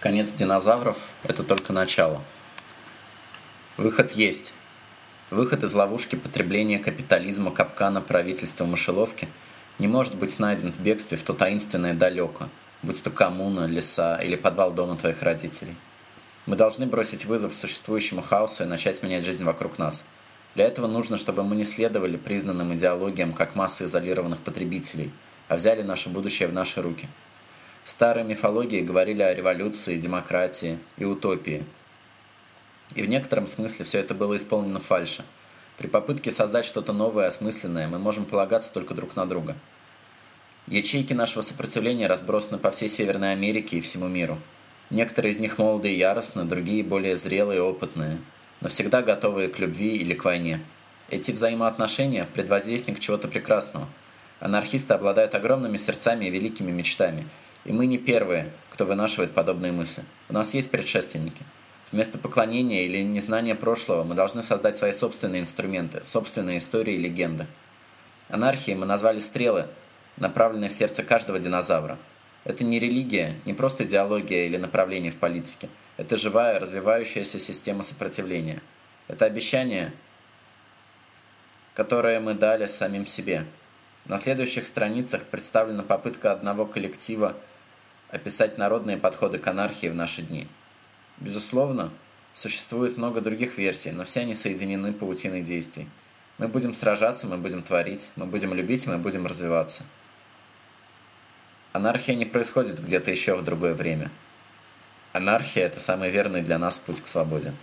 Конец динозавров – это только начало. Выход есть. Выход из ловушки потребления капитализма капкана правительства мышеловки не может быть найден в бегстве в то таинственное далеко, будь то коммуна, леса или подвал дома твоих родителей. Мы должны бросить вызов существующему хаосу и начать менять жизнь вокруг нас. Для этого нужно, чтобы мы не следовали признанным идеологиям как масса изолированных потребителей, а взяли наше будущее в наши руки. Старые мифологии говорили о революции, демократии и утопии – и в некотором смысле все это было исполнено фальши. При попытке создать что-то новое и осмысленное мы можем полагаться только друг на друга. Ячейки нашего сопротивления разбросаны по всей Северной Америке и всему миру. Некоторые из них молоды и яростны, другие более зрелые и опытные, но всегда готовые к любви или к войне. Эти взаимоотношения – предвозвестник чего-то прекрасного. Анархисты обладают огромными сердцами и великими мечтами, и мы не первые, кто вынашивает подобные мысли. У нас есть предшественники – Вместо поклонения или незнания прошлого мы должны создать свои собственные инструменты, собственные истории и легенды. Анархией мы назвали стрелы, направленные в сердце каждого динозавра. Это не религия, не просто идеология или направление в политике. Это живая, развивающаяся система сопротивления. Это обещание, которое мы дали самим себе. На следующих страницах представлена попытка одного коллектива описать народные подходы к анархии в наши дни – Безусловно, существует много других версий, но все они соединены паутиной действий. Мы будем сражаться, мы будем творить, мы будем любить, мы будем развиваться. Анархия не происходит где-то еще в другое время. Анархия – это самый верный для нас путь к свободе.